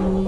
Oh.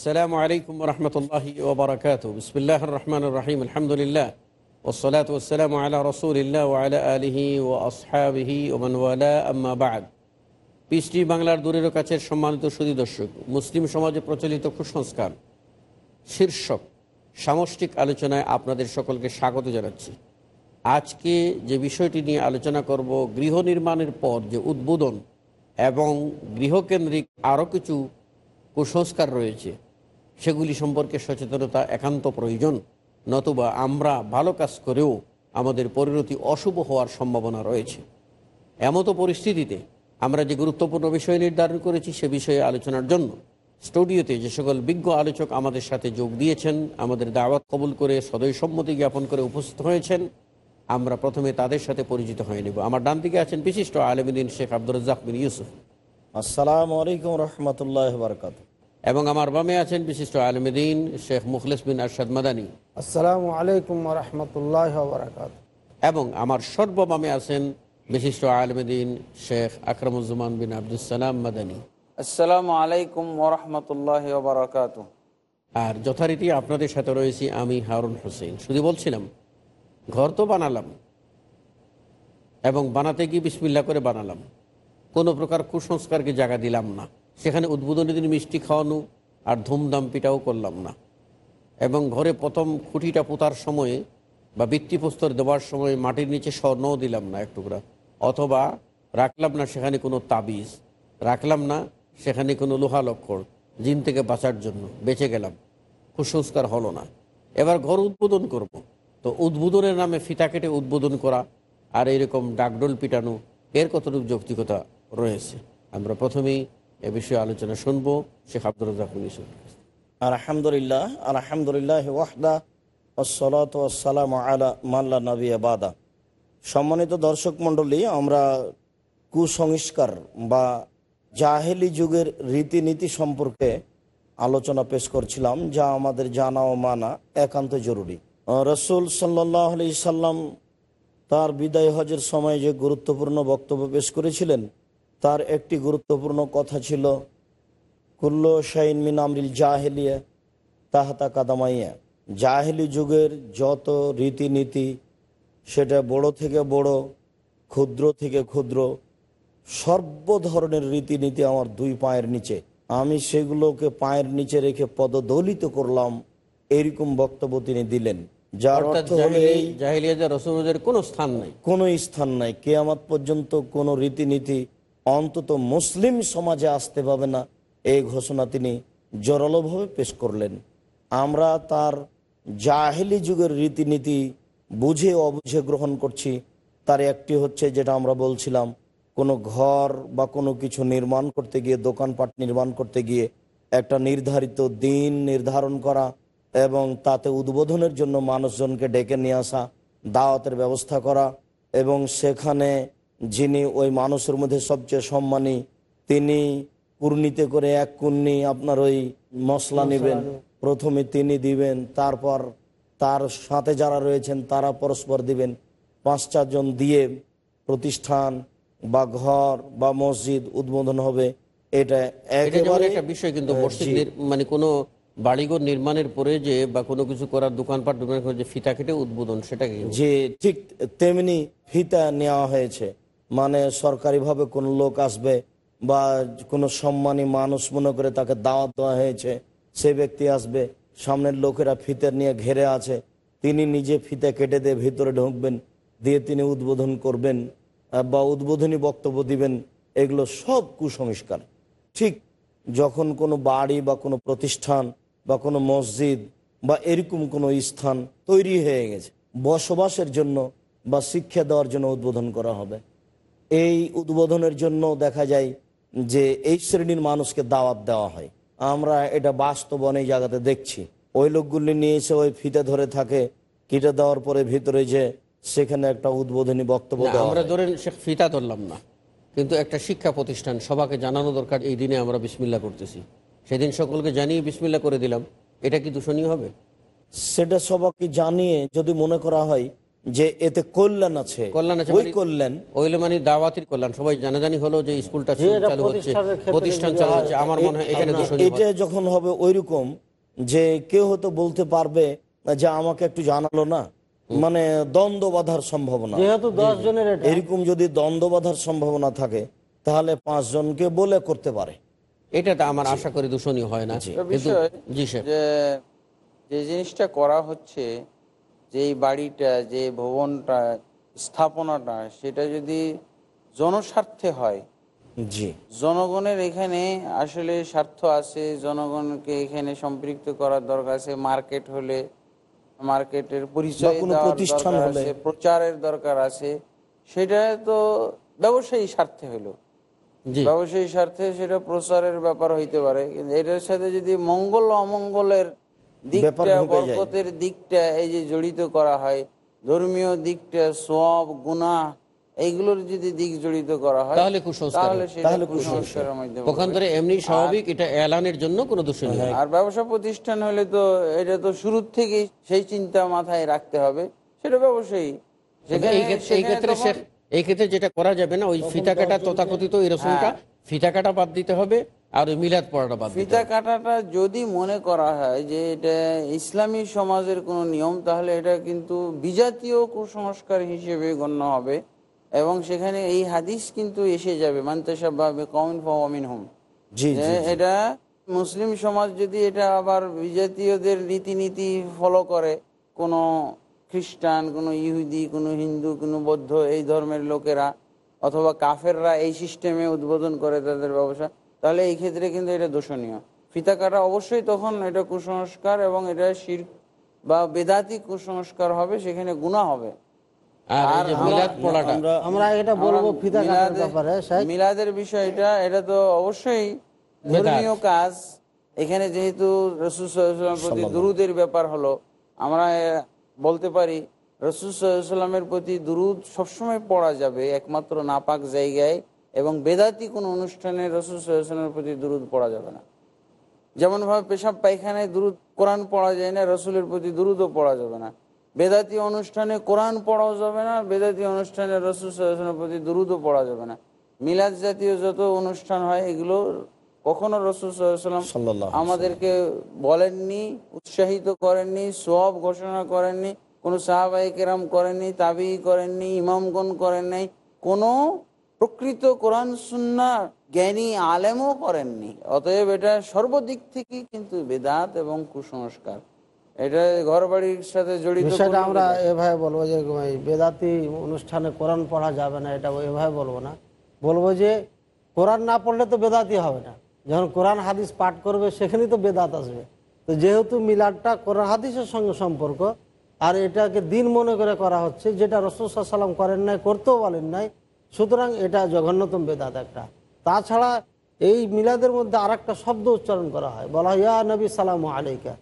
আসসালামু আলাইকুম রহমতুল্লাহ ওবরাকাত বিসমিল্লাহ রহমান রাহিম। আলহামদুলিল্লাহ। ওসলাত ওসালাম আলা রসুলিল্লা আলা আলহি ও আসহাবিহি ওমানওয়ালা আম্মা বাদ। পিস বাংলার দূরের কাছের সম্মানিত সুদী দর্শক, মুসলিম সমাজে প্রচলিত কুসংস্কার, শীর্ষক, সামষ্টিক আলোচনায় আপনাদের সকলকে স্বাগত জানাচ্ছি। আজকে যে বিষয়টি নিয়ে আলোচনা করব, গৃহ নির্মাণের পর যে উদ্বোধন এবং গৃহকেন্দ্রিক আরও কিছু কুসংস্কার রয়েছে সেগুলি সম্পর্কে সচেতনতা একান্ত প্রয়োজন। নতুবা আমরা ভালো কাজ করেও আমাদের পরিণতি অশুভ হওয়ার সম্ভাবনা রয়েছে। এমতো পরিস্থিতিতে আমরা যে গুরুত্বপূর্ণ বিষয় নির্ধারণ করেছি সে বিষয়ে আলোচনার জন্য স্টুডিওতে যে সকল বিজ্ঞ আলোচক আমাদের সাথে যোগ দিয়েছেন, আমাদের দাওয়াত কবুল করে সদয় সম্মতি জ্ঞাপন করে উপস্থিত হয়েছেন, আমরা প্রথমে তাদের সাথে পরিচিত হয়ে নেব। আমার ডান দিকে আছেন বিশিষ্ট আলমদিন শেখ আব্দুর রাজ্জাক বিন ইউসুফ। আসসালামু আলাইকুম রহমতুল্লাহ বরকাত এবং আমার বামে আছেন বিশিষ্ট আলমদিন শেখ মুখলেস বিন আরশাদ মাদানী। আসসালামু আলাইকুম রহমতুল্লাহ বারকাত এবং আমার সর্ববামে আছেন বিশিষ্ট আলমদিন শেখ আকরামুজ্জামান বিন আবদুসালাম মাদানী। আসসালামু আলাইকুম ওরহমতুল্লাহ বারকাত আর যথারীতি আপনাদের সাথে রয়েছি আমি হারুন হোসেন। শুধু বলছিলাম ঘর তো বানালাম এবং বানাতে গিয়ে বিসমিল্লা করে বানালাম। কোনো প্রকার কুসংস্কারকে জায়গা দিলাম না। সেখানে উদ্বোধনী দিন মিষ্টি খাওয়ানো আর ধুমধাম পিটাও করলাম না। এবং ঘরে প্রথম খুঁটিটা পোতার সময়ে বা ভিত্তিপ্রস্তর দেওয়ার সময় মাটির নিচে স্বর্ণও দিলাম না এক টুকরা। অথবা রাখলাম না সেখানে কোনো তাবিজ, রাখলাম না সেখানে কোনো লোহা লক্ষর জিন থেকে বাঁচার জন্য বেঁচে গেলাম। কুসংস্কার হলো না। এবার ঘর উদ্বোধন করব। তো উদ্বোধনের নামে ফিতা কেটে উদ্বোধন করা আর এরকম ডাকডোল পিটানো, এর কতটুকু যৌক্তিকতা রয়েছে? আমরা প্রথমেই এ বিষয়ে আলোচনা শুনব। শেখ আব্দুর রাজাক ইউসুফ আলহামদুলিল্লাহ আলহামদুলিল্লাহ ওয়াহদা ওসলাত ওসালাম আলা মাল্লা নবী আবাদা সম্মানিত দর্শক মণ্ডলী, আমরা কুসংস্কার বা জাহেলি যুগের রীতিনীতি সম্পর্কে আলোচনা পেশ করছিলাম, যা আমাদের জানা ও মানা একান্ত জরুরি। রসুল সাল্লাহ আলি সাল্লাম তার বিদায় হজের সময় যে গুরুত্বপূর্ণ বক্তব্য পেশ করেছিলেন তার একটি গুরুত্বপূর্ণ কথা ছিল কুল্ল শাইন মিন আমরিল জাহেলিয়া তাহাতা কাদামাইয়া। জাহেলি যুগের যত রীতিনীতি সেটা বড় থেকে বড় ক্ষুদ্র থেকে ক্ষুদ্র সর্ব ধরনের রীতিনীতি আমার দুই পায়ের নিচে। আমি সেগুলোকে পায়ের নিচে রেখে পদদলিত করলাম এরকম বক্তব্য তিনি দিলেন যার অর্থ কোনো স্থান নাই। কোনো স্থান নাই। কেয়ামত পর্যন্ত কোনো রীতিনীতি অন্তত মুসলিম সমাজে আসতে পাবে না। এই ঘোষণা তিনি জোরালোভাবে পেশ করলেন। আমরা তার জাহেলি যুগের রীতিনীতি বুঝে অবুঝে গ্রহণ করছি। তার একটি হচ্ছে যেটা আমরা বলছিলাম, কোনো ঘর বা কোনো কিছু নির্মাণ করতে গিয়ে, দোকানপাট নির্মাণ করতে গিয়ে একটা নির্ধারিত দিন নির্ধারণ করা এবং তাতে উদ্বোধনের জন্য মানুষজনকে ডেকে নিয়ে আসা, দাওয়াতের ব্যবস্থা করা এবং সেখানে যিনি ওই মানুষের মধ্যে সবচেয়ে সম্মানী তিনি কুর্নিতে করে এক কুর্নি আপনার ওই মশলা নেবেন। প্রথমে তিনি দিবেন তারপর তার সাথে যারা রয়েছেন তারা পরস্পর দিবেন। পাঁচ চারজন দিয়ে প্রতিষ্ঠান বা ঘর বা মসজিদ উদ্বোধন হবে। এটা একেবারে একটা বিষয় কিন্তু মসজিদ মানে কোনো বাড়িঘর নির্মাণের পরে যে বা কোনো কিছু করার দোকানপাট যে ফিতা কেটে উদ্বোধন সেটাকে যে ঠিক তেমনি ফিতা নেওয়া হয়েছে। মানে সরকারিভাবে কোনো লোক আসবে বা কোনো সম্মানী মানুষ মনে করে তাকে দাওয়াত দেওয়া হয়েছে, সে ব্যক্তি আসবে, সামনের লোকেরা ফিতে নিয়ে ঘেরে আছে, তিনি নিজে ফিতে কেটে দিয়ে ভিতরে ঢুকবেন, দিয়ে তিনি উদ্বোধন করবেন বা উদ্বোধনী বক্তব্য দিবেন, এগুলো সব কুসংস্কার। ঠিক যখন কোনো বাড়ি বা কোনো প্রতিষ্ঠান বা কোনো মসজিদ বা এরকম কোনো স্থান তৈরি হয়ে গেছে, বসবাসের জন্য বা শিক্ষা দেওয়ার জন্য উদ্বোধন করা হবে। এই উদ্বোধনের জন্য দেখা যায় যে এই শ্রেণির মানুষকে দাওয়াত দেওয়া হয়। আমরা এটা বাস্তব অনেক জায়গাতে দেখছি। ওই লোকগুলি নিয়ে এসে ওই ফিতে ধরে থাকে। কেটে দেওয়ার পরে ভিতরে যে সেখানে একটা উদ্বোধনী বক্তব্য আমরা ধরেন সে ফিতা ধরলাম না। কিন্তু একটা শিক্ষা প্রতিষ্ঠান সবাকে জানানো দরকার এই দিনে আমরা বিসমিল্লা করতেছি। সেদিন সকলকে জানিয়ে বিসমিল্লা করে দিলাম। এটা কি দূষণীয় হবে? সেটা সবাইকে জানিয়ে যদি মনে করা হয় যে এতে কল্যাণ আছে কল্যাণ আছে ওই মানে- কল্যাণ ওইলে মানে দাওয়াতির কল্যাণ। সবাই জানাজানি হলো যে স্কুলটা চালু হচ্ছে প্রতিষ্ঠান চালু হচ্ছে আমার মনে হয় এখানে এটা যখন হবে ওইরকম যে কেউ হয়তো বলতে পারবে যে আমাকে একটু জানালো না মানে দ্বন্দ্ব বাধার সম্ভাবনা। যেহেতু দশ জনের এটা। এরকম যদি দ্বন্দ্ব বাধার সম্ভাবনা থাকে তাহলে পাঁচজনকে বলে করতে পারে। এটা তো আমার আশা করি দূষণীয় হয় না। একটা কিন্তু বিষয় জি স্যার যে যে জিনিসটা করা হচ্ছে যে এই বাড়িটা যে ভবনটা স্থাপনাটা সেটা যদি জনস্বার্থে হয় জি। জনগণের এখানে আসলে স্বার্থ আছে জনগণকে এখানে সম্পৃক্ত করার দরকার আছে মার্কেট হলে মার্কেটের পরিচয় আছে প্রচারের দরকার আছে সেটা তো ব্যবসায়ী স্বার্থে হলো। ব্যবসায়ী স্বার্থে সেটা প্রচারের ব্যাপার হইতে পারে কিন্তু এটার সাথে যদি মঙ্গল অমঙ্গলের দিকটা বরকতের দিকটা এই যে জড়িত করা হয় ধর্মীয় দিকটা সব গুণা এইগুলোর যদি দিক জড়িত করা হয় তাহলে কুসংস্কারের পক্ষান্তরে এমনি স্বাভাবিক এটা এলানের জন্য কোনো দূষণীয় হয়। না। আর ব্যবসা প্রতিষ্ঠান হলে তো এটা তো শুরুর থেকেই সেই চিন্তা মাথায় রাখতে হবে সেটা ব্যবসায়ী এই ক্ষেত্রে- এই ক্ষেত্রে যেটা করা যাবে না ওই ফিতা কাটা তথাকথিত এই রসুনটা ফিতা কাটা বাদ দিতে হবে আর মিলাদ পড়াটা বাদ ফিতা কাটাটা যদি মনে করা হয় যে এটা ইসলামী সমাজের কোনো নিয়ম তাহলে এটা কিন্তু বিজাতীয় কুসংস্কার হিসেবে গণ্য হবে এবং সেখানে এই হাদিস কিন্তু এসে যাবে মান্তাসাবে কমিন ফমিন হুম জি এটা মুসলিম সমাজ যদি এটা আবার বিজাতীয়দের রীতিনীতি ফলো করে কোনো খ্রিস্টান কোনো ইহুদি কোনো হিন্দু কোনো বৌদ্ধ এই ধর্মের লোকেরা অথবা কাফেররা এই সিস্টেমে উদ্বোধন করে তাদের ব্যবসা তাহলে এই ক্ষেত্রে কিন্তু এটা দোষণীয়। ফিতা কাটা অবশ্যই তখন এটা কুসংস্কার এবং এটা শির বা বেদাতি কুসংস্কার হবে সেখানে গুণা হবে। আর এই যে আর মিলাদ আমরা- পড়াটা। আমরা আমরা এটা বলব ফিতা কাটার ব্যাপারে মিলাদের বিষয়টা এটা তো অবশ্যই ধর্মীয় কাজ। এখানে যেহেতু রসুল সাল্লামের প্রতি দুরুদের ব্যাপার হলো আমরা বলতে পারি রসুল সাল্লামের প্রতি দুরুদ সবসময় পড়া যাবে একমাত্র নাপাক জায়গায়। এবং বেদাতি কোনো অনুষ্ঠানে রসুল সাল্লামের প্রতি দুরুদ পড়া যাবে না। যেমন ভাবে পেশাব পায়খানায় দুরুদ কোরআন পড়া যায় না রসুলের প্রতি দুরুদও পড়া যাবে না। বেদাতি অনুষ্ঠানে কোরআন পড়াও যাবে না বেদাতি অনুষ্ঠানে রসুল সাল্লামের প্রতি দুরুদও পড়া যাবে না। মিলাদ জাতীয় যত অনুষ্ঠান হয় এগুলো কখনো রসুল সাল্লাম আমাদেরকে বলেননি উৎসাহিত করেননি সব ঘোষণা করেননি কোনো সাহাবাই কেরাম করেননি তাবি করেননি ইমামগণ করেন নাই কোনো প্রকৃত কোরআন সুন্না জ্ঞানী আলেমও করেননি অতএব এটা সর্বদিক থেকেই কিন্তু বেদাত এবং কুসংস্কার। এটা ঘর বাড়ির সাথে জড়িত কোনো আমরা এভাবে বলব যে বেদাতি অনুষ্ঠানে কোরআন পড়া যাবে না এটা এভাবে বলব না। বলব যে কোরআন না পড়লে তো বেদাতি হবে না। যখন কোরআন হাদিস পাঠ করবে সেখানেই তো বেদাত আসবে। তো যেহেতু মিলাদটা কোরআন হাদিসের সঙ্গে সম্পর্ক আর এটাকে দিন মনে করে করা হচ্ছে যেটা রসুল সাল্লাম করেন নাই করতেও বলেন নাই সুতরাং এটা জঘন্যতম বেদাত একটা। তাছাড়া এই মিলাদের মধ্যে আর একটা শব্দ উচ্চারণ করা হয়। বলা হয়, ইয়া নবী, সালাম আলাইকা।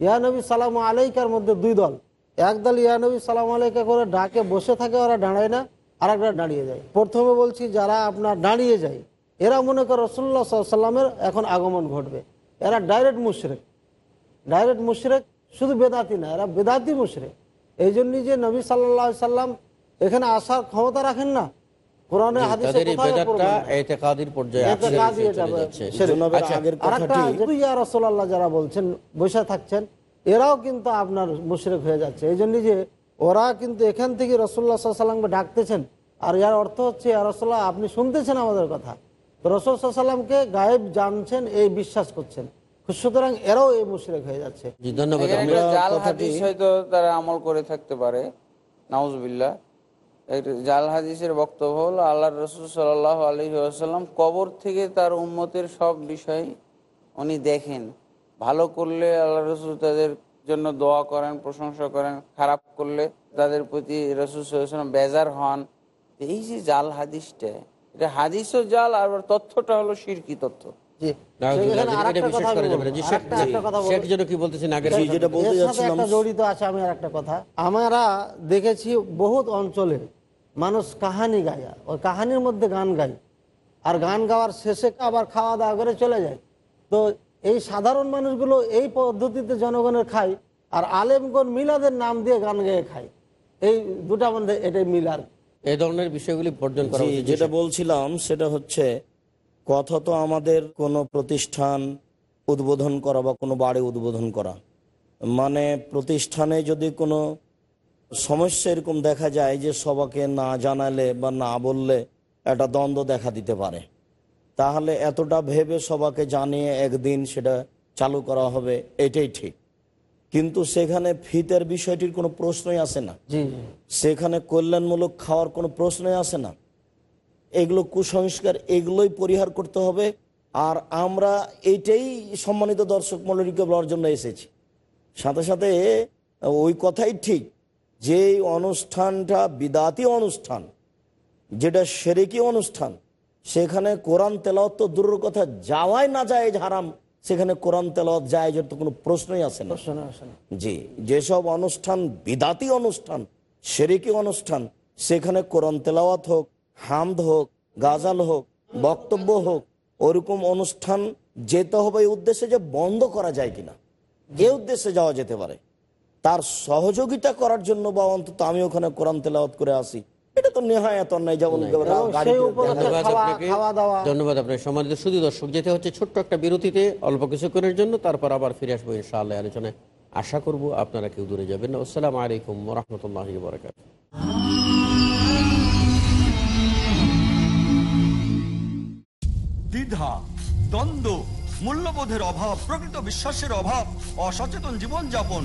ইয়া নবী, সালাম আলাইকার মধ্যে দুই দল। এক দল, ইয়া নবী, সালাম আলাইকা করে ডাকে, বসে থাকে, ওরা দাঁড়ায় না আর একটা দাঁড়িয়ে যায়। প্রথমে বলছি, যারা আপনার দাঁড়িয়ে যায়, এরা মনে করে রসুল্লাহ সাল্লামের এখন আগমন ঘটবে। এরা ডাইরেক্ট মুশরেক। ডাইরেক্ট মুশরেক শুধু বেদাতি না, এরা বেদাতি মুশরেক। এই জন্যই যে নবী সাল্লাহ সাল্লাম এখানে আসার ক্ষমতা রাখেন না যারা বলছেন বসে থাকছেন এরাও কিন্তু আপনার মুশরেক হয়ে যাচ্ছে। এই জন্য যে ওরা কিন্তু এখান থেকে রসুল্লাহ সাল্লামকে ডাকতেছেন। আর ইয়ার অর্থ হচ্ছে রসোল্লাহ আপনি শুনতেছেন আমাদের কথা। রসুল সাল্লামকে গায়েব জানছেন এই বিশ্বাস করছেন। সুতরাং এরাও এই মুশরেক হয়ে যাচ্ছে। ধন্যবাদ। তারা আমল করে থাকতে পারে নাউজবিল্লা জাল হাদিসের বক্তব্য হল আল্লাহ রসুল সাল্লাহ আলহি আসাল্লাম কবর থেকে তার উম্মতের সব বিষয় উনি দেখেন। ভালো করলে আল্লাহ রসুল তাদের জন্য দোয়া করেন প্রশংসা করেন খারাপ করলে তাদের প্রতি রসুল সাল্লাম বেজার হন। এই যে জাল হাদিসটা এটা হাদিসও জাল আর তথ্যটা হলো শিরকি তথ্য। আমরা দেখেছি বহুত অঞ্চলে মানুষ কাহানি গায় ওই কাহানির মধ্যে গান গায়। আর গান গাওয়ার শেষে আবার খাওয়া দাওয়া করে চলে যায়। তো এই সাধারণ মানুষগুলো এই পদ্ধতিতে জনগণের খায় আর আলেমগণ মিলাদের নাম দিয়ে গান গেয়ে খায়। এই দুটা মধ্যে এটাই মিলার এই ধরনের বিষয়গুলি বর্জন করা যেটা বলছিলাম সেটা হচ্ছে কথা তো আমাদের কোনো প্রতিষ্ঠান উদ্বোধন করা বা কোনো বাড়ি উদ্বোধন করা। মানে প্রতিষ্ঠানে যদি কোনো সমস্যা এরকম দেখা যায় যে সবাকে না জানালে বা না বললে একটা দ্বন্দ্ব দেখা দিতে পারে। তাহলে এতটা ভেবে সবাকে জানিয়ে একদিন সেটা চালু করা হবে এটাই ঠিক। কিন্তু সেখানে ফিতের বিষয়টির কোনো প্রশ্নই আসে না। সেখানে কল্যাণমূলক খাওয়ার কোনো প্রশ্নই আসে না। এগুলো কুসংস্কার এগুলোই পরিহার করতে হবে। আর আমরা এইটাই সম্মানিত দর্শক মন্ডলীকে বলার জন্য এসেছি। সাথে সাথে ওই কথাই ঠিক যে অনুষ্ঠানটা বিদাতি অনুষ্ঠান যেটা সেরেকি অনুষ্ঠান সেখানে কোরআন তেলাওয়াত তো দূরের কথা যাওয়াই না যায় হারাম সেখানে কোরআন তেলাওয়াত যায় তো কোনো প্রশ্নই আসে না। জি যেসব অনুষ্ঠান বিদাতি অনুষ্ঠান সেরেকি অনুষ্ঠান সেখানে কোরআন তেলাওয়াত হোক হামদ হোক গাজাল হোক বক্তব্য হোক ওরকম অনুষ্ঠান যেতে হবে এই উদ্দেশ্যে যে বন্ধ করা যায় কিনা এ উদ্দেশ্যে যাওয়া যেতে পারে। তার সহযোগিতা করার জন্য বা অন্তত আমি ওখানে কোরআন তেলাওয়াত করে আসি। এটা তো নেহায়াত অন্যায় যেমন ধন্যবাদ আপনার সম্মানিত শুধু দর্শক যেতে হচ্ছে ছোট্ট একটা বিরতিতে অল্প কিছুক্ষণের জন্য তারপর আবার ফিরে আসব ইনশাআল্লাহ আলোচনায়। আশা করব আপনারা কেউ দূরে যাবেন না। আসসালামু আলাইকুম রহমতুল্লাহ বরকাত দ্বিধা দ্বন্দ্ব মূল্যবোধের অভাব প্রকৃত বিশ্বাসের অভাব অসচেতন জীবনযাপন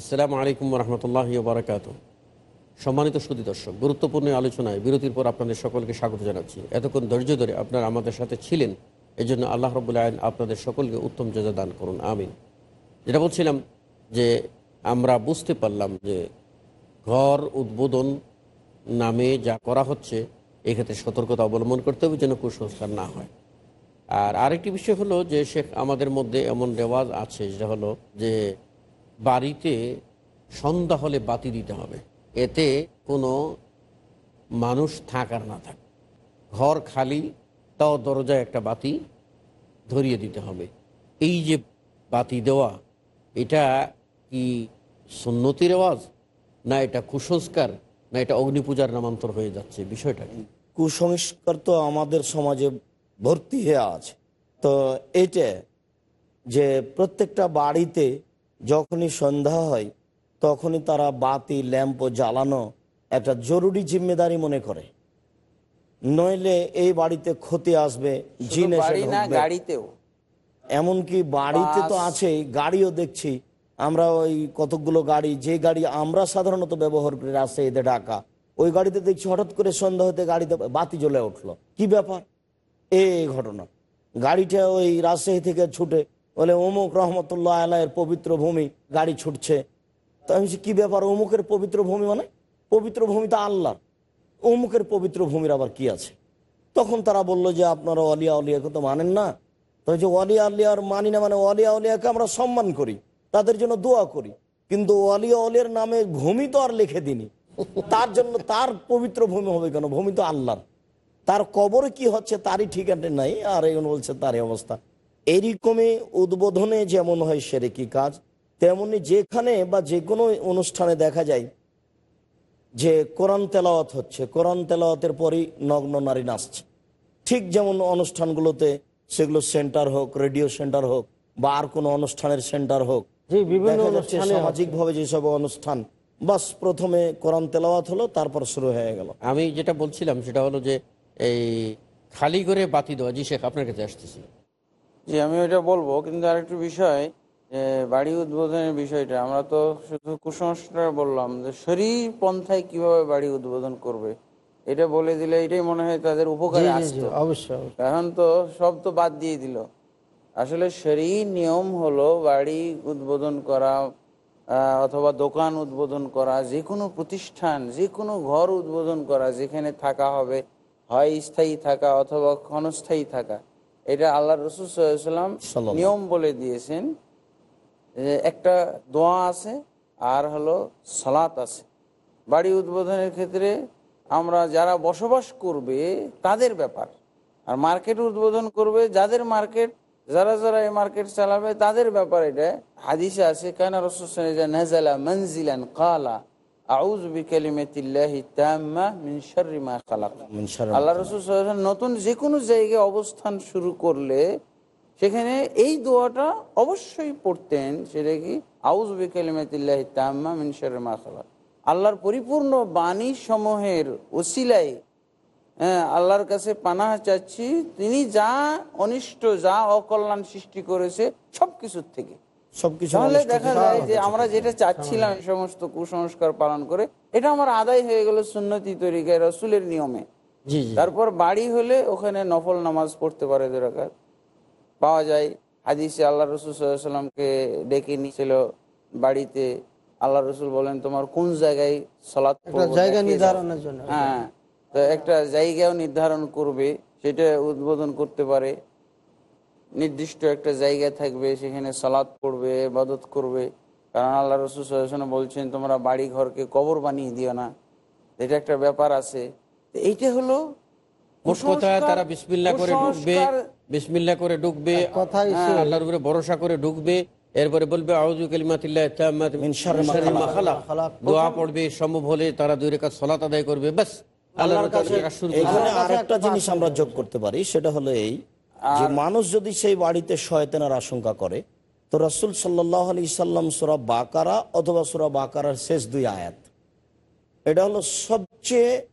আসসালামু আলাইকুম রহমতুল্লাহ বারকাত সম্মানিত সুদী দর্শক, গুরুত্বপূর্ণ আলোচনায়, বিরতির পর আপনাদের সকলকে স্বাগত জানাচ্ছি। এতক্ষণ ধৈর্য ধরে আপনারা আমাদের সাথে ছিলেন, এজন্য আল্লাহ রবুল্লা আইন আপনাদের সকলকে উত্তম যোজা দান করুন, আমিন। যেটা বলছিলাম যে আমরা বুঝতে পারলাম যে ঘর উদ্বোধন নামে যা করা হচ্ছে, এক্ষেত্রে সতর্কতা অবলম্বন করতে হবে যেন কুসংস্কার না হয়। আর আরেকটি বিষয় হলো যে শেখ আমাদের মধ্যে এমন রেওয়াজ আছে, যেটা হলো যে বাড়িতে সন্ধ্যা হলে বাতি দিতে হবে। এতে কোনো মানুষ থাকার না থাকে। ঘর খালি, তাও দরজায় একটা বাতি ধরিয়ে দিতে হবে। এই যে বাতি দেওয়া, এটা কি সুন্নতি রেওয়াজ না এটা কুসংস্কার? না এটা অগ্নিপূজার নামান্তর হয়ে যাচ্ছে? বিষয়টা কি? কুসংস্কার তো আমাদের সমাজে ভর্তি হয়ে আছে। তো এইটা যে প্রত্যেকটা বাড়িতে যখনই সন্ধ্যা হয় তখনই তারা বাতি ল্যাম্প জ্বালানো একটা জরুরি জিম্মেদারি মনে করে। নইলে এই বাড়িতে ক্ষতি আসবে জিন। গাড়িতেও। এমনকি বাড়িতে তো। আছেই গাড়িও দেখছি। আমরা ওই কতকগুলো গাড়ি যে গাড়ি আমরা সাধারণত ব্যবহার করি এতে ঢাকা ওই গাড়িতে দেখছি হঠাৎ করে সন্ধ্যা হতে গাড়িতে বাতি জ্বলে উঠল। কি ব্যাপার? এই ঘটনা। গাড়িটা ওই রাজশাহী থেকে ছুটে বলে, অমুক রহমতুল্লাহ আলাহের পবিত্র ভূমি, গাড়ি ছুটছে। তো আমি কি ব্যাপার? অমুকের পবিত্র ভূমি মানে? পবিত্র ভূমি তো আল্লাহ অমুকের পবিত্র ভূমির আবার কি আছে? তখন তারা বলল যে, আপনারা অলিয়া অলিয়াকে তো মানেন না। তো যে অলিয়া আলিয়ার মানি না মানে অলিয়া অলিয়াকে আমরা সম্মান করি, তাদের জন্য দোয়া করি। কিন্তু অলিয়া অলিয়ার নামে ভূমি তো আর লিখে দিনি তার জন্য তার পবিত্র ভূমি হবে কেন? ভূমি তো আল্লাহর। তার কবরে কি হচ্ছে তারই ঠিকানা নাই, আর এখন বলছে তারই অবস্থা। এইরকমই উদ্বোধনে যেমন হয় সেরে কি কাজ তেমনি যেখানে বা যে কোনো অনুষ্ঠানে দেখা যায় যে কোরআন তেলাওয়াত হচ্ছে কোরআন তেলাওয়াতের পরই নগ্ন নারী নাচছে। ঠিক যেমন অনুষ্ঠানগুলোতে সেগুলো সেন্টার হোক রেডিও সেন্টার হোক বা আর কোনো অনুষ্ঠানের সেন্টার হোক সামাজিকভাবে যেসব অনুষ্ঠান বাস প্রথমে কোরআন তেলাওয়াত হলো তারপর শুরু হয়ে গেল। আমি যেটা বলছিলাম সেটা হলো যে এই খালি করে বাতি দেওয়া জি শেখ আপনার কাছে আসতেছি। জি আমি ওইটা বলব। কিন্তু আরেকটু বিষয় যে বাড়ি উদ্বোধনের বিষয়টা আমরা তো শুধু কুসংস্কার বললাম যে শরীর পন্থায় কীভাবে বাড়ি উদ্বোধন করবে? এটা বলে দিলে এটাই মনে হয় তাদের উপকারে আসতো। অবশ্যই। এখন তো সব তো বাদ দিয়ে দিল। আসলে শরীর নিয়ম হলো বাড়ি উদ্বোধন করা আহ, অথবা দোকান উদ্বোধন করা যে কোনো প্রতিষ্ঠান যে কোনো ঘর উদ্বোধন করা যেখানে থাকা হবে হয় স্থায়ী থাকা অথবা ক্ষণস্থায়ী থাকা। এটা আল্লাহ রসুল সাল্লাম নিয়ম বলে দিয়েছেন একটা দোয়া আছে আর হলো সালাত আছে। বাড়ি উদ্বোধনের ক্ষেত্রে আমরা যারা বসবাস করবে তাদের ব্যাপার। আর মার্কেট উদ্বোধন করবে যাদের মার্কেট যারা যারা এই মার্কেট চালাবে তাদের ব্যাপার এটা। হাদিসে আছে কেন রসুল নাজালা কালা নতুন যে কোনো জায়গায় অবস্থান শুরু করলে সেখানে এই দোয়াটা অবশ্যই পড়তেন সেটা কি? আউজ বিকালিমাতিল্লাহ তাম্মা মিন মা খালাক। আল্লাহর পরিপূর্ণ বাণী সমূহের ওসিলায় হ্যাঁ আল্লাহর কাছে পানাহ চাচ্ছি তিনি যা অনিষ্ট যা অকল্যাণ সৃষ্টি করেছে সব কিছুর থেকে। সবকিছু তাহলে দেখা যায় যে আমরা যেটা চাচ্ছিলাম সমস্ত কুসংস্কার পালন করে এটা আমার আদায় হয়ে গেল সুন্নতি তরিকায় রসুলের নিয়মে। জি জি। তারপর বাড়ি হলে ওখানে নফল নামাজ পড়তে পারে পাওয়া যায় হাদিসে আল্লাহ রসুল সাল্লামকে ডেকে নিয়েছিল বাড়িতে। আল্লাহ রসুল বলেন তোমার কোন জায়গায় সলাৎ জায়গা নির্ধারণের জন্য। হ্যাঁ। তো একটা জায়গাও নির্ধারণ করবে সেটা উদ্বোধন করতে পারে। নির্দিষ্ট একটা জায়গা থাকবে সেখানে সালাদ পড়বে ইবাদত করবে। কারণ আল্লাহ রসুল সাল্লাল্লাহু বলছেন তোমরা বাড়ি ঘরকে কবর বানিয়ে দিও না। এটা একটা ব্যাপার আছে। এইটা হলো মোট কথা কুসংস্কার- তারা বিসমিল্লা করে ঢুকবে বিসমিল্লা করে ঢুকবে আল্লাহর উপরে ভরসা করে ঢুকবে এরপরে বলবে আউযু কালিমাতিল্লাহ তাম্মাত মিন শাররি মা খালাক। খালাক। দোয়া পড়বে সম্ভব হলে তারা দুই রেখাত সালাত আদায় করবে বাস আল্লাহর কাছে শুরু করবে। এখানে কাছে আরেকটা একটা জিনিস আমরা যোগ করতে পারি সেটা হলো এই যে মানুষ যদি সেই বাড়িতে শয়তানের আশঙ্কা করে তো রসুল সাল্লাহ আলি সাল্লাম সুরা বাকারা অথবা সুরা বাকারার শেষ দুই আয়াত। এটা হলো সবচেয়ে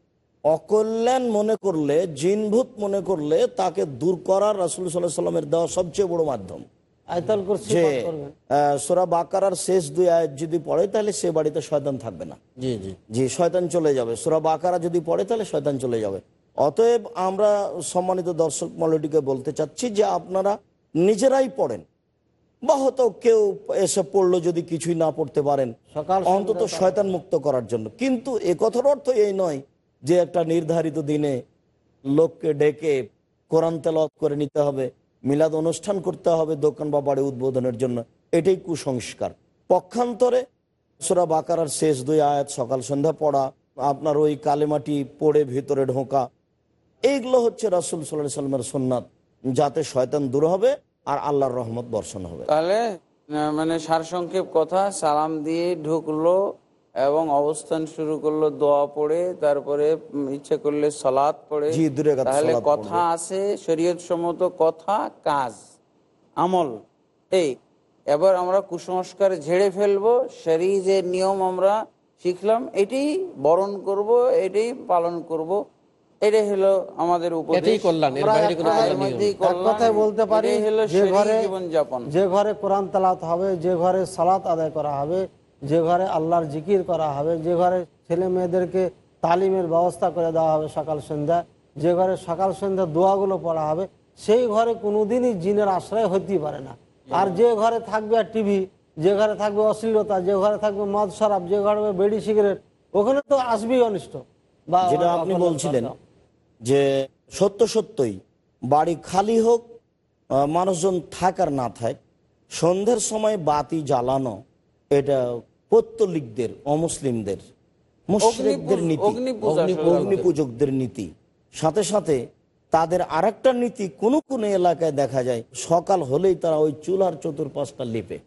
অকল্যাণ মনে করলে জিনভূত মনে করলে তাকে দূর করার রাসুল সাল্লাহ সাল্লামের দেওয়া সবচেয়ে বড় মাধ্যম। আয়তাল কুরসি যে পাঠ করবেন। আহ, সুরা বাকারার শেষ দুই আয়াত যদি পড়ে তাহলে সে বাড়িতে শয়তান থাকবে না। জি জি। জি শয়তান চলে যাবে। সুরা বাকারা যদি পড়ে তাহলে শয়তান চলে যাবে। অতএব আমরা সম্মানিত দর্শক মণ্ডলীকে বলতে চাচ্ছি যে আপনারা নিজেরাই পড়েন। বা হয়তো কেউ এসে পড়ল যদি কিছুই না পড়তে পারেন অন্তত শয়তান মুক্ত করার জন্য। কিন্তু এ কথার অর্থ এই নয় যে একটা নির্ধারিত দিনে লোককে ডেকে কোরআন তেলাওয়াত করে নিতে হবে মিলাদ অনুষ্ঠান করতে হবে দোকান বা বাড়ি উদ্বোধনের জন্য। এটাই কুসংস্কার। পক্ষান্তরে সোরা বাকারার শেষ দুই আয়াত সকাল সন্ধ্যা পড়া আপনার ওই কালেমাটি পড়ে ভিতরে ঢোকা এইগুলো হচ্ছে রাসুল সাল্লাহ সাল্লামের সোননাথ যাতে শয়তান দূর হবে আর আল্লাহর রহমত বর্ষণ হবে। তাহলে মানে সারসংক্ষেপ কথা সালাম দিয়ে ঢুকলো এবং অবস্থান শুরু করল দোয়া পড়ে তারপরে ইচ্ছে করলে সালাদ পড়ে। তাহলে কথা আছে শরীয়ত সম্মত কথা কাজ আমল এই। এবার আমরা কুসংস্কার ঝেড়ে ফেলব শরী যে নিয়ম আমরা শিখলাম এটাই বরণ করব এটাই পালন করব। এটাই হলো আমাদের কথায় বলতে পারি যে ঘরে যে ঘরে কোরআন তালাত হবে যে ঘরে সালাত আদায় করা হবে যে ঘরে আল্লাহর জিকির করা হবে যে ঘরে ছেলে মেয়েদেরকে তালিমের ব্যবস্থা করে দেওয়া হবে সকাল সন্ধ্যা যে ঘরে সকাল সন্ধ্যা দোয়াগুলো পড়া হবে সেই ঘরে কোনোদিনই জিনের আশ্রয় হতেই পারে না। আর যে ঘরে থাকবে আর টিভি যে ঘরে থাকবে অশ্লীলতা যে ঘরে থাকবে মদ শরাব যে ঘরে বেড়ি সিগারেট ওখানে তো আসবেই অনিষ্ট। বা যেটা আপনি বলছিলেন যে সত্য সত্যই বাড়ি খালি হোক মানুষজন থাক আর না থাক সন্ধ্যের সময় বাতি জ্বালানো এটা পত্তলিকদের অমুসলিমদের মুশরিকদের নীতি অগ্নিপূজা অগ্নি- অগ্নিপূজকদের নীতি। সাথে সাথে তাদের আরেকটা নীতি কোনো কোনো এলাকায় দেখা যায় সকাল হলেই তারা ওই চুলার চতুর্পাশটা লেপে।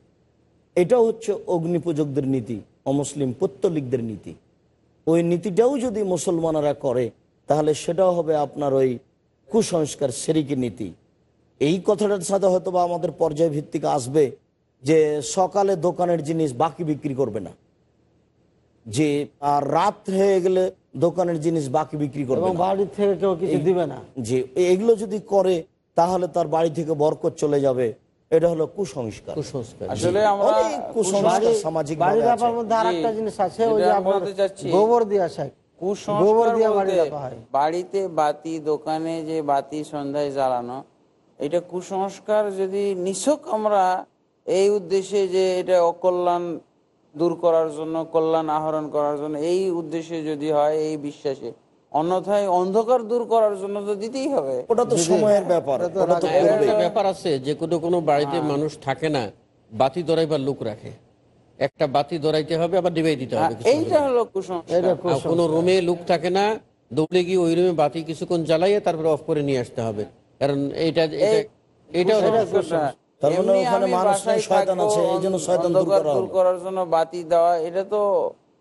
এটা হচ্ছে অগ্নিপূজকদের নীতি অমুসলিম পত্তলিকদের নীতি। ওই নীতিটাও যদি মুসলমানরা করে তাহলে সেটাও হবে আপনার ওই কুসংস্কার সেরিকি নীতি। এই কথাটার সাথে হয়তো বা আমাদের পর্যায় ভিত্তিক আসবে যে সকালে দোকানের জিনিস বাকি বিক্রি করবে না। যে আর রাত হয়ে গেলে দোকানের জিনিস বাকি বিক্রি করবে বাড়ির থেকে কেউ কিছু দিবে না। যে এগুলো যদি করে তাহলে তার বাড়ি থেকে বরকত চলে যাবে। এটা হলো কুসংস্কার। কুসংস্কার। আসলে আমরা অনেক কুসংস্কার সামাজিক। গোবর দিয়ে আসে বাড়িতে বাতি দোকানে যে বাতি সন্ধ্যায় জ্বালানো এটা কুসংস্কার যদি নিছক আমরা এই উদ্দেশ্যে যে এটা অকল্যাণ দূর করার জন্য কল্যাণ আহরণ করার জন্য এই উদ্দেশ্যে যদি হয় এই বিশ্বাসে অন্যথায় অন্ধকার দূর করার জন্য তো দিতেই হবে। ওটা তো সময়ের ব্যাপার ওটা তো এর করবেই। একটা ব্যাপার আছে যে কোনো কোনো বাড়িতে মানুষ থাকে না বাতি দরাইবার লোক রাখে। একটা বাতি দরাইতে হবে আবার ডিবাই দিতে হবে কিছুক্ষণ। এইটা হলো কুসংস্কার। এটা কোনো রুমে লোক থাকে না দৌড়ে গিয়ে ওই রুমে বাতি কিছুক্ষণ জ্বালাইয়ে তারপরে অফ করে নিয়ে আসতে হবে। কারণ এইটা এটা- মানে বাতি দেওয়া এটা তো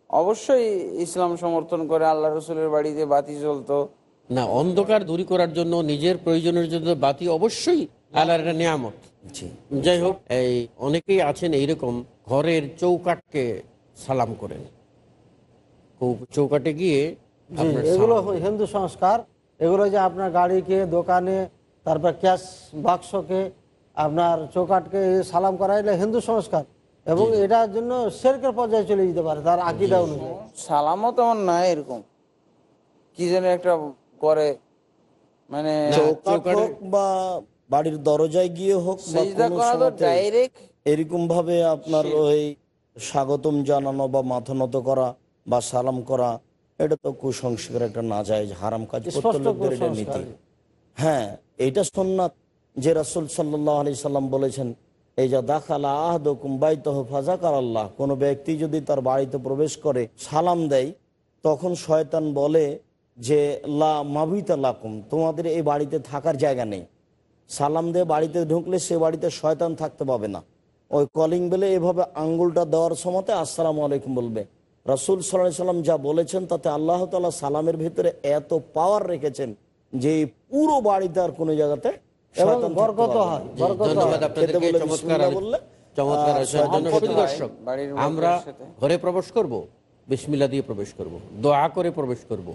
অবশ্যই ইসলাম সমর্থন করে আল্লাহ রসুলের বাড়িতে বাতি জ্বলতো। না অন্ধকার দূরী করার জন্য নিজের প্রয়োজনের জন্য বাতি অবশ্যই আল্লাহর একটা নিয়ামত। জি। যাই হোক এই অনেকেই আছেন এইরকম ঘরের চৌকাটকে সালাম করেন। চৌকাটে গিয়ে এগুলো হিন্দু সংস্কার। এগুলো যে আপনার গাড়িকে দোকানে তারপর ক্যাশ বাক্সকে আপনার চৌকাটকে সালাম করা এটা হিন্দু সংস্কার। এবং এটার জন্য শেরকের পর্যায়ে চলে যেতে পারে তার আকিদা অনুযায়ী। সালামও তেমন নয় এরকম। কি যেন একটা করে মানে বা বাড়ির দরজায় গিয়ে হোক সেজদা করা তো ডাইরেক্ট এরকম ভাবে আপনার ওই স্বাগতম জানানো বা মাথা নত করা বা সালাম করা এটা তো কুসংস্কার একটা না যায় হারাম কাজ এটা নীতি। হ্যাঁ এইটা সন্ন্যাত যে রাসুল সাল্লাহ আলি সাল্লাম বলেছেন এই যা দাখালা আহদকুম বাইতহ ফাজাকার আল্লাহ কোনো ব্যক্তি যদি তার বাড়িতে প্রবেশ করে সালাম দেয় তখন শয়তান বলে যে লা মাবিতা লাকুম তোমাদের এই বাড়িতে থাকার জায়গা নেই। সালাম দিয়ে বাড়িতে ঢুকলে সে বাড়িতে শয়তান থাকতে পাবে না। ওই কলিং বেলে এভাবে আঙ্গুলটা দেওয়ার সময়তে আসসালামু আলাইকুম বলবে। রাসুল সাল্লাহ সাল্লাম যা বলেছেন তাতে আল্লাহ তালা সালামের ভিতরে এত পাওয়ার রেখেছেন যে পুরো বাড়িতে আর কোনো জায়গাতে আমরা ঘরে প্রবেশ করব বিসমিল্লা দিয়ে প্রবেশ করব দোয়া করে প্রবেশ করব।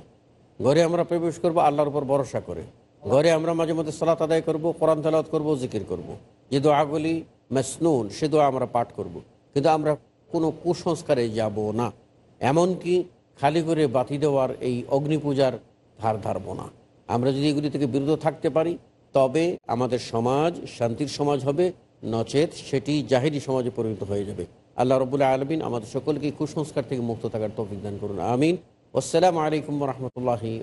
ঘরে আমরা প্রবেশ করব আল্লাহর উপর ভরসা করে। ঘরে আমরা মাঝে মধ্যে সালাত আদায় করব কোরআন তালাত করব জিকির করব। যে দোয়াগুলি মেসনুন, সে দোয়া আমরা পাঠ করব। কিন্তু আমরা কোনো কুসংস্কারে যাব না। এমনকি খালি করে বাতি দেওয়ার এই অগ্নি পূজার ধার ধারব না। আমরা যদি এগুলি থেকে বিরত থাকতে পারি, তবে আমাদের সমাজ, শান্তির সমাজ হবে, নচেত সেটি জাহিরি সমাজে পরিণত হয়ে যাবে। আল্লাহ রবুল্লাহ আলমিন আমাদের সকলকে কুসংস্কার থেকে মুক্ত থাকার তৌফিক দান করুন। আমিন। আসসালামু আলাইকুম রহমতুল্লাহি